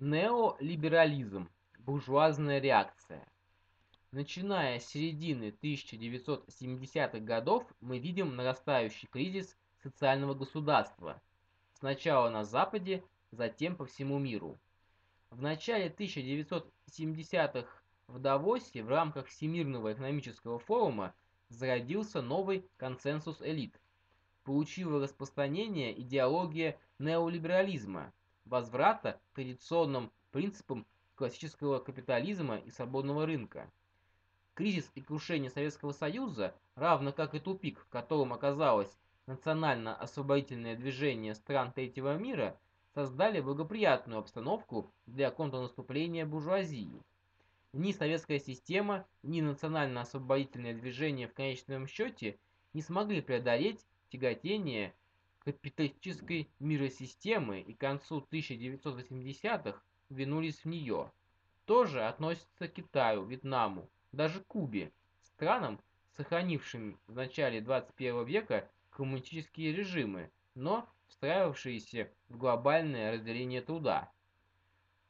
Неолиберализм. Буржуазная реакция. Начиная с середины 1970-х годов мы видим нарастающий кризис социального государства. Сначала на Западе, затем по всему миру. В начале 1970-х в Давосе в рамках Всемирного экономического форума зародился новый консенсус элит. Получила распространение идеология неолиберализма, возврата традиционным принципам классического капитализма и свободного рынка. Кризис и крушение Советского Союза, равно как и тупик, в котором оказалось национально-освободительное движение стран третьего мира, создали благоприятную обстановку для контрнаступления буржуазии. Ни советская система, ни национально-освободительное движение в конечном счете не смогли преодолеть тяготение капиталистической миросистемы и к концу 1980-х двинулись в нее. Тоже относится к Китаю, Вьетнаму, даже Кубе, странам, сохранившим в начале 21 века коммунистические режимы, но встраивавшиеся в глобальное разделение труда.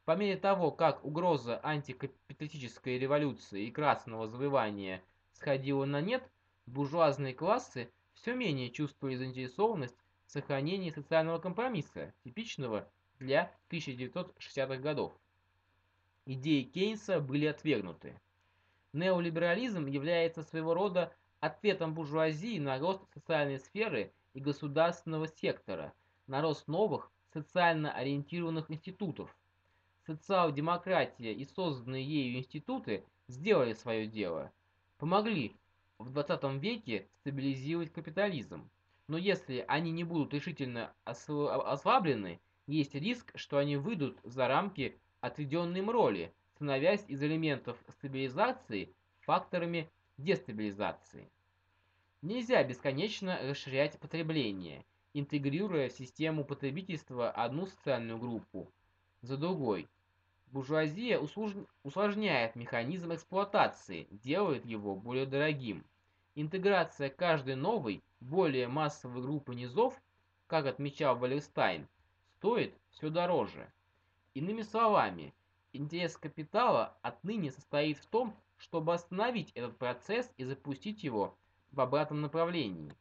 По мере того, как угроза антикапиталистической революции и красного завоевания сходила на нет, буржуазные классы все менее чувствовали заинтересованность сохранении социального компромисса, типичного для 1960-х годов. Идеи Кейнса были отвергнуты. Неолиберализм является своего рода ответом буржуазии на рост социальной сферы и государственного сектора, на рост новых социально ориентированных институтов. Социал-демократия и созданные ею институты сделали свое дело, помогли в 20 веке стабилизировать капитализм. Но если они не будут решительно ослаблены, есть риск, что они выйдут за рамки отведенной им роли, становясь из элементов стабилизации факторами дестабилизации. Нельзя бесконечно расширять потребление, интегрируя в систему потребительства одну социальную группу за другой. Буржуазия усложняет механизм эксплуатации, делает его более дорогим. Интеграция каждой новой, более массовой группы низов, как отмечал Валерстайн, стоит все дороже. Иными словами, интерес капитала отныне состоит в том, чтобы остановить этот процесс и запустить его в обратном направлении.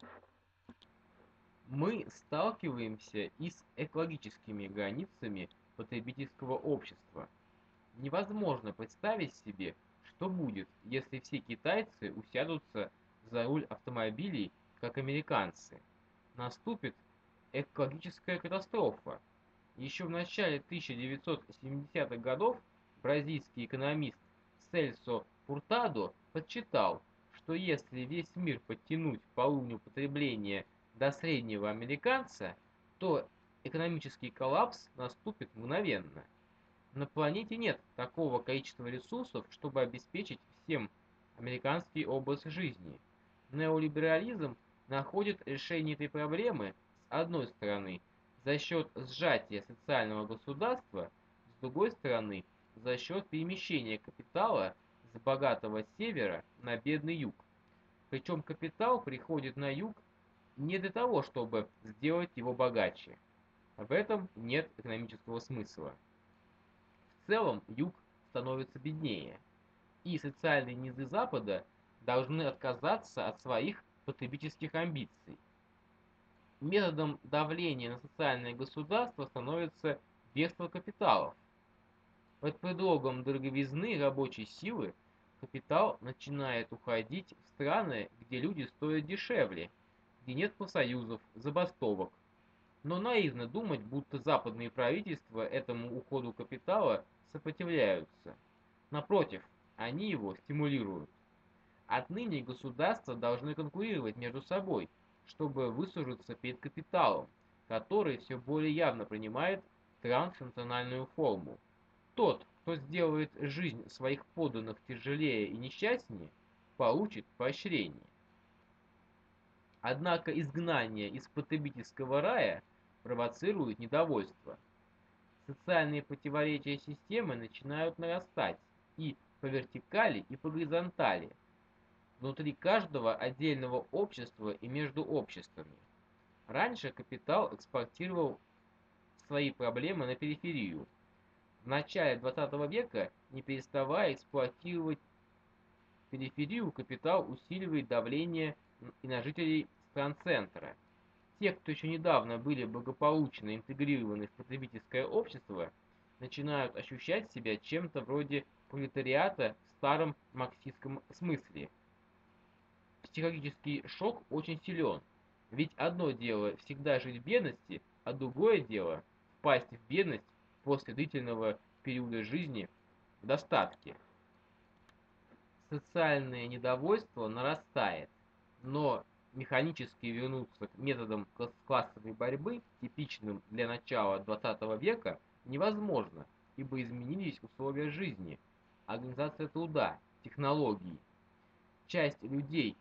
Мы сталкиваемся и с экологическими границами потребительского общества. Невозможно представить себе, что будет, если все китайцы усядутся за руль автомобилей, как американцы. Наступит экологическая катастрофа. Еще в начале 1970-х годов бразильский экономист Сельсо Пуртадо подсчитал, что если весь мир подтянуть по уровню потребления до среднего американца, то экономический коллапс наступит мгновенно. На планете нет такого количества ресурсов, чтобы обеспечить всем американский образ жизни. Неолиберализм находит решение этой проблемы с одной стороны за счет сжатия социального государства, с другой стороны за счет перемещения капитала с богатого севера на бедный юг. Причем капитал приходит на юг не для того, чтобы сделать его богаче. В этом нет экономического смысла. В целом юг становится беднее, и социальные низы Запада должны отказаться от своих потребительских амбиций. Методом давления на социальное государство становится бегство капиталов. Под предлогом дороговизны рабочей силы капитал начинает уходить в страны, где люди стоят дешевле, где нет профсоюзов, забастовок. Но наивно думать, будто западные правительства этому уходу капитала сопротивляются. Напротив, они его стимулируют. Отныне государства должны конкурировать между собой, чтобы выслужиться перед капиталом, который все более явно принимает транснациональную форму. Тот, кто сделает жизнь своих подданных тяжелее и несчастнее, получит поощрение. Однако изгнание из потребительского рая провоцирует недовольство. Социальные противоречия системы начинают нарастать и по вертикали, и по горизонтали – внутри каждого отдельного общества и между обществами. Раньше капитал экспортировал свои проблемы на периферию. в начале 20 века, не переставая эксплуатировать периферию, капитал усиливает давление и на жителей стран центра. Те, кто еще недавно были благополучно интегрированы в потребительское общество, начинают ощущать себя чем-то вроде пролетариата в старом марксистском смысле. Психологический шок очень силен, ведь одно дело всегда жить в бедности, а другое дело впасть в бедность после длительного периода жизни в достатке. Социальное недовольство нарастает, но механически вернуться к методам классовой борьбы, типичным для начала 20 века, невозможно, ибо изменились условия жизни, организация труда, технологии. Часть людей,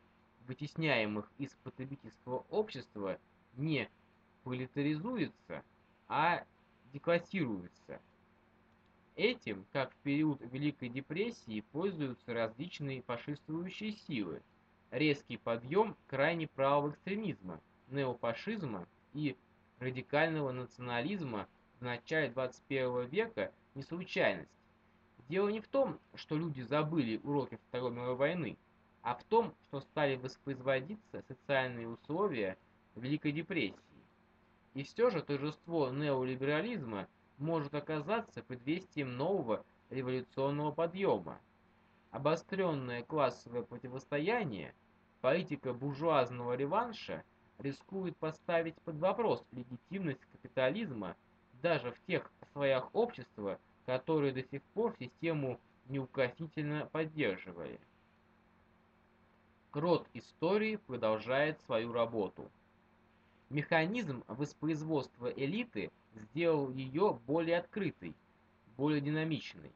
вытесняемых из потребительского общества, не пролетаризуется, а деклассируется. Этим, как в период Великой депрессии, пользуются различные фашистующие силы. Резкий подъем крайне правого экстремизма, неофашизма и радикального национализма в начале 21 века не случайность. Дело не в том, что люди забыли уроки Второй мировой войны, а в том, что стали воспроизводиться социальные условия Великой депрессии. И все же торжество неолиберализма может оказаться предвестием нового революционного подъема. Обостренное классовое противостояние, политика буржуазного реванша рискует поставить под вопрос легитимность капитализма даже в тех слоях общества, которые до сих пор систему неукоснительно поддерживали. Крот истории продолжает свою работу. Механизм воспроизводства элиты сделал ее более открытой, более динамичной.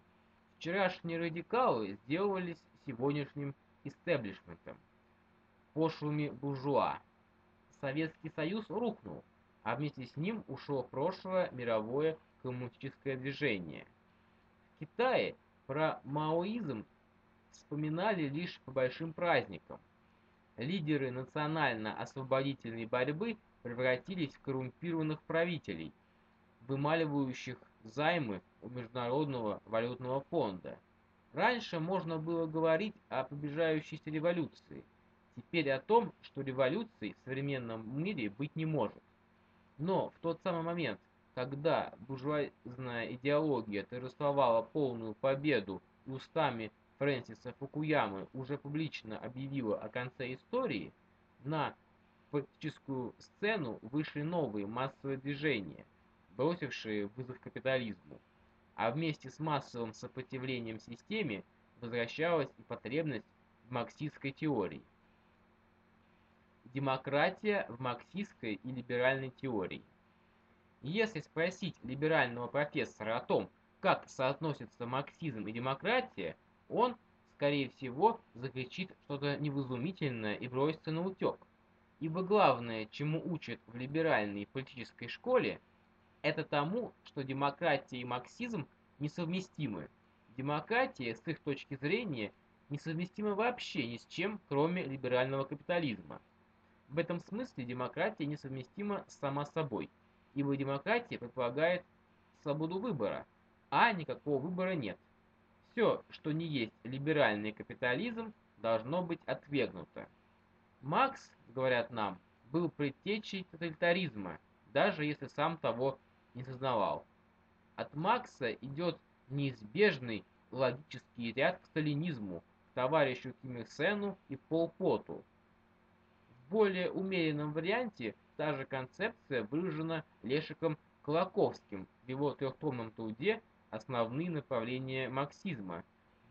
Вчерашние радикалы сделались сегодняшним истеблишментом, пошлыми буржуа. Советский Союз рухнул, а вместе с ним ушло прошлое мировое коммунистическое движение. В Китае про маоизм вспоминали лишь по большим праздникам. Лидеры национально-освободительной борьбы превратились в коррумпированных правителей, вымаливающих займы у Международного валютного фонда. Раньше можно было говорить о приближающейся революции, теперь о том, что революции в современном мире быть не может. Но в тот самый момент, когда буржуазная идеология торжествовала полную победу устами Фрэнсиса Фукуямы уже публично объявила о конце истории, на политическую сцену вышли новые массовые движения, бросившие вызов капитализму. А вместе с массовым сопротивлением системе возвращалась и потребность в марксистской теории. Демократия в марксистской и либеральной теории. Если спросить либерального профессора о том, как соотносятся марксизм и демократия, он, скорее всего, закричит что-то невразумительное и бросится на утек. Ибо главное, чему учат в либеральной политической школе, это тому, что демократия и марксизм несовместимы. Демократия, с их точки зрения, несовместима вообще ни с чем, кроме либерального капитализма. В этом смысле демократия несовместима сама собой, ибо демократия предполагает свободу выбора, а никакого выбора нет. Все, что не есть либеральный капитализм, должно быть отвергнуто. Макс, говорят нам, был предтечей тоталитаризма, даже если сам того не сознавал. От Макса идет неизбежный логический ряд к сталинизму, к товарищу Ким Ир Сену и Пол Поту. В более умеренном варианте та же концепция выражена Лешиком Колоковским в его трехтомном труде «Основные направления марксизма»,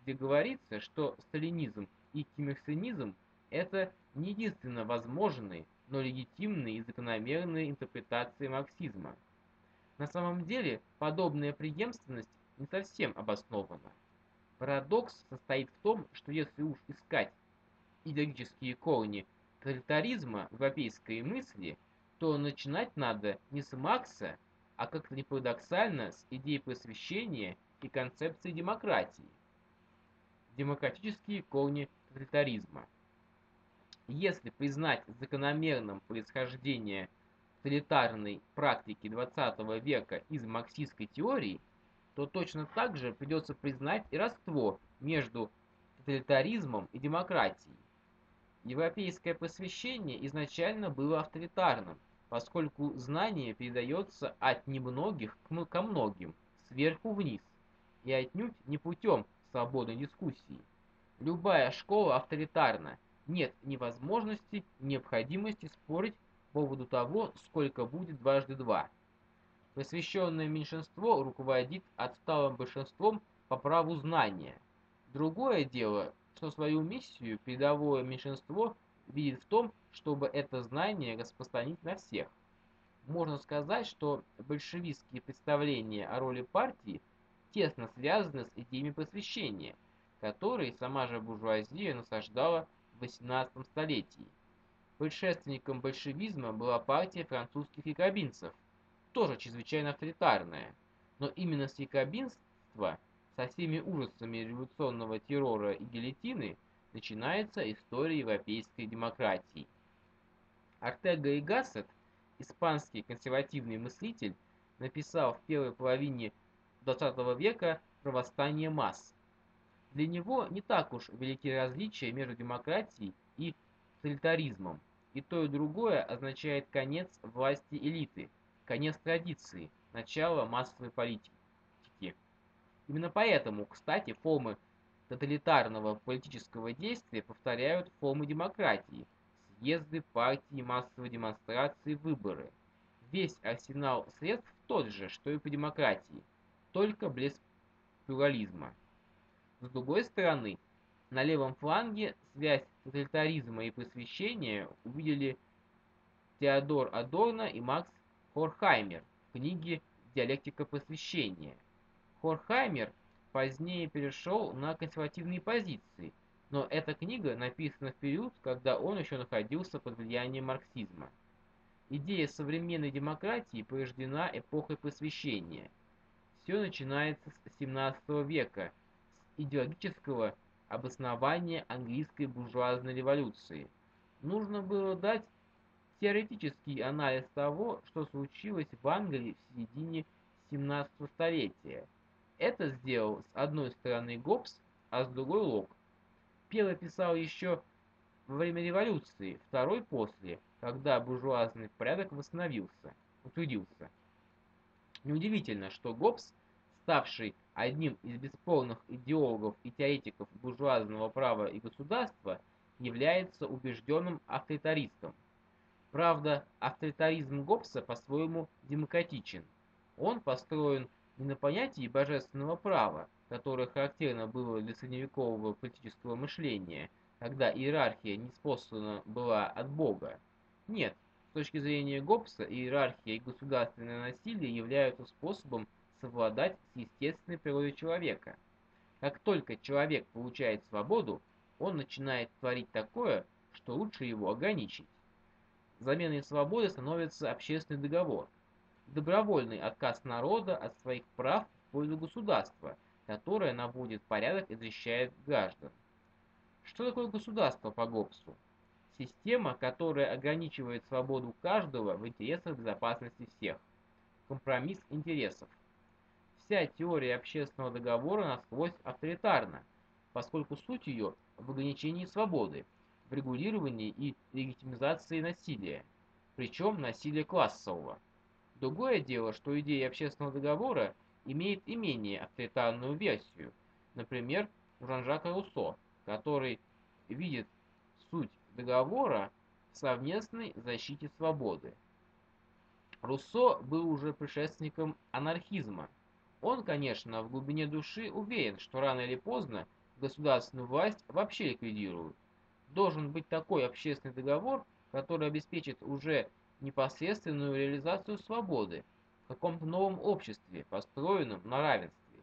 где говорится, что сталинизм и кимирсенизм – это не единственно возможные, но легитимные и закономерные интерпретации марксизма. На самом деле, подобная преемственность не совсем обоснована. Парадокс состоит в том, что если уж искать идеологические корни тоталитаризма в европейской мысли, то начинать надо не с Маркса, а как-то не парадоксально с идеи просвещения и концепции демократии. Демократические корни тоталитаризма. Если признать закономерным происхождение тоталитарной практики XX века из марксистской теории, то точно так же придется признать и родство между тоталитаризмом и демократией. Европейское просвещение изначально было авторитарным, поскольку знание передается от немногих ко многим, сверху вниз, и отнюдь не путем свободной дискуссии. Любая школа авторитарна, нет ни возможности, ни необходимости спорить по поводу того, сколько будет дважды два. Просвещенное меньшинство руководит отсталым большинством по праву знания. Другое дело, что свою миссию передовое меньшинство видит в том, чтобы это знание распространить на всех. Можно сказать, что большевистские представления о роли партии тесно связаны с идеями просвещения, которые сама же буржуазия насаждала в XVIII столетии. Предшественником большевизма была партия французских якобинцев, тоже чрезвычайно авторитарная, но именно с якобинства, со всеми ужасами революционного террора и гильотины, начинается история европейской демократии. Артега и Гассет, испанский консервативный мыслитель, написал в первой половине XX века про восстание масс. Для него не так уж велики различия между демократией и тоталитаризмом. И то, и другое означает конец власти элиты, конец традиции, начало массовой политики. Именно поэтому, кстати, формы тоталитарного политического действия повторяют формы демократии, съезды, партии, массовые демонстрации, выборы. Весь арсенал средств тот же, что и по демократии только без плюрализма. С другой стороны, на левом фланге связь тоталитаризма и просвещения увидели Теодор Адорно и Макс Хорхаймер в книге «Диалектика просвещения». Хорхаймер позднее перешел на консервативные позиции, но эта книга написана в период, когда он еще находился под влиянием марксизма. Идея современной демократии порождена эпохой просвещения – все начинается с 17 века, с идеологического обоснования английской буржуазной революции. Нужно было дать теоретический анализ того, что случилось в Англии в середине 17 столетия. Это сделал с одной стороны Гоббс, а с другой Лок. Первый писал еще во время революции, второй после, когда буржуазный порядок восстановился, утвердился. Неудивительно, что Гоббс ставший одним из бесспорных идеологов и теоретиков буржуазного права и государства, является убежденным авторитаристом. Правда, авторитаризм Гоббса по-своему демократичен. Он построен не на понятии божественного права, которое характерно было для средневекового политического мышления, когда иерархия неспослана была от Бога. Нет, с точки зрения Гоббса иерархия и государственное насилие являются способом совладать с естественной природой человека. Как только человек получает свободу, он начинает творить такое, что лучше его ограничить. Заменой свободы становится общественный договор. Добровольный отказ народа от своих прав в пользу государства, которое наводит порядок и защищает граждан. Что такое государство по Гоббсу? Система, которая ограничивает свободу каждого в интересах безопасности всех. Компромисс интересов. Вся теория общественного договора насквозь авторитарна, поскольку суть ее в ограничении свободы, в регулировании и легитимизации насилия, причем насилия классового. Другое дело, что идея общественного договора имеет и менее авторитарную версию, например, Жан-Жака Руссо, который видит суть договора в совместной защите свободы. Руссо был уже предшественником анархизма – он, конечно, в глубине души уверен, что рано или поздно государственную власть вообще ликвидируют. Должен быть такой общественный договор, который обеспечит уже непосредственную реализацию свободы каком-то новом обществе, построенном на равенстве.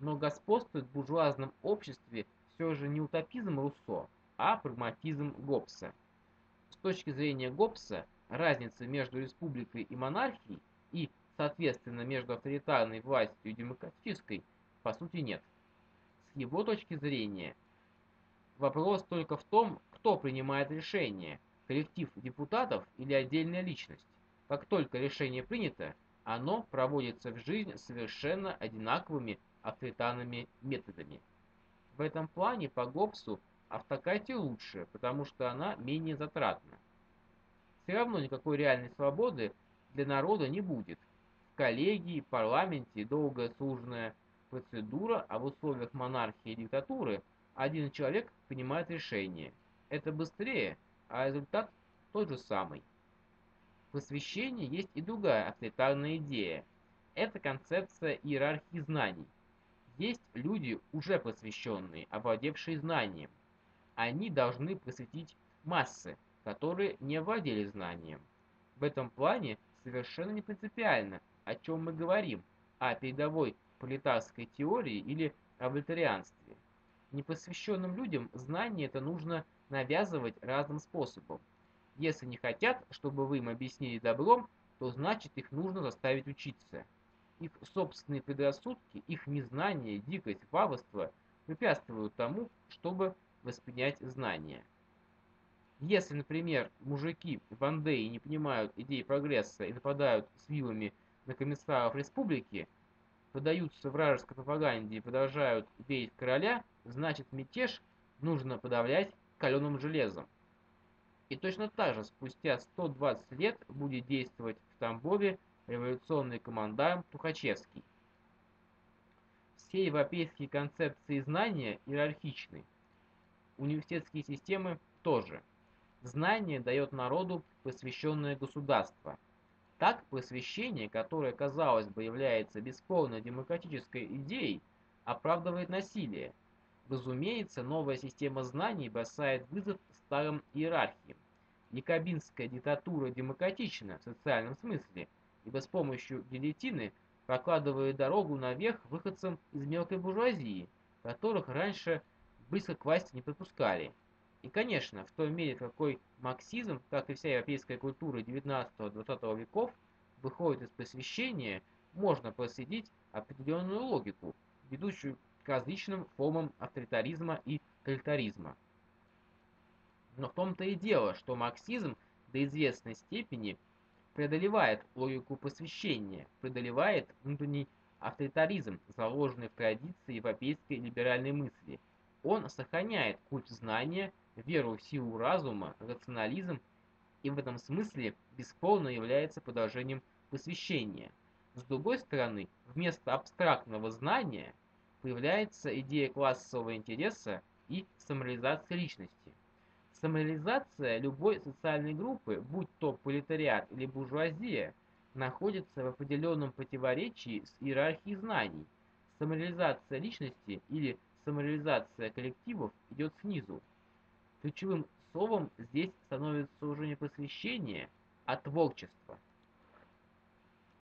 Но господствует в буржуазном обществе все же не утопизм Руссо, а прагматизм Гоббса. С точки зрения Гоббса, разница между республикой и монархией и соответственно, между авторитарной властью и демократической, по сути, нет. С его точки зрения, вопрос только в том, кто принимает решение, коллектив депутатов или отдельная личность. Как только решение принято, оно проводится в жизнь совершенно одинаковыми авторитарными методами. В этом плане по Гоббсу автократия лучше, потому что она менее затратна. Все равно никакой реальной свободы для народа не будет. В коллегии, парламенте долгая сложная процедура, а в условиях монархии и диктатуры один человек принимает решение. Это быстрее, а результат тот же самый. В есть и другая авторитарная идея. Это концепция иерархии знаний. Есть люди, уже просвещенные, овладевшие знанием. Они должны просветить массы, которые не овладели знанием. В этом плане совершенно не принципиально, о чем мы говорим, о передовой пролетарской теории или о вольтерианстве. Непосвященным людям знание это нужно навязывать разным способом. Если не хотят, чтобы вы им объяснили добром, то значит их нужно заставить учиться. Их собственные предрассудки, их незнание, дикость, варварство препятствуют тому, чтобы воспринять знания. Если, например, мужики в Андее не понимают идеи прогресса и нападают с вилами на комиссаров республики, подаются вражеской пропаганде и продолжают верить короля, значит мятеж нужно подавлять каленым железом. И точно так же спустя 120 лет будет действовать в Тамбове революционный командарм Тухачевский. Все европейские концепции знания иерархичны. Университетские системы тоже. Знание дает народу посвященное государство. Так просвещение, которое, казалось бы, является бесспорно демократической идеей, оправдывает насилие. Разумеется, новая система знаний бросает вызов старым иерархиям. Якобинская диктатура демократична в социальном смысле – ибо с помощью гильотины прокладывает дорогу наверх выходцам из мелкой буржуазии, которых раньше близко к власти не подпускали. И, конечно, в той мере, какой марксизм, как и вся европейская культура 19-20 веков, выходит из просвещения, можно проследить определенную логику, ведущую к различным формам авторитаризма и тоталитаризма. Но в том-то и дело, что марксизм до известной степени – преодолевает логику посвящения, преодолевает внутренний авторитаризм, заложенный в традиции европейской либеральной мысли. Он сохраняет культ знания, веру в силу разума, рационализм и в этом смысле бесспорно является продолжением посвящения. С другой стороны, вместо абстрактного знания появляется идея классового интереса и самореализации личности. Самореализация любой социальной группы, будь то пролетариат или буржуазия, находится в определенном противоречии с иерархией знаний. Самореализация личности или самореализация коллективов идет снизу. Ключевым словом здесь становится уже не просвещение, а творчество –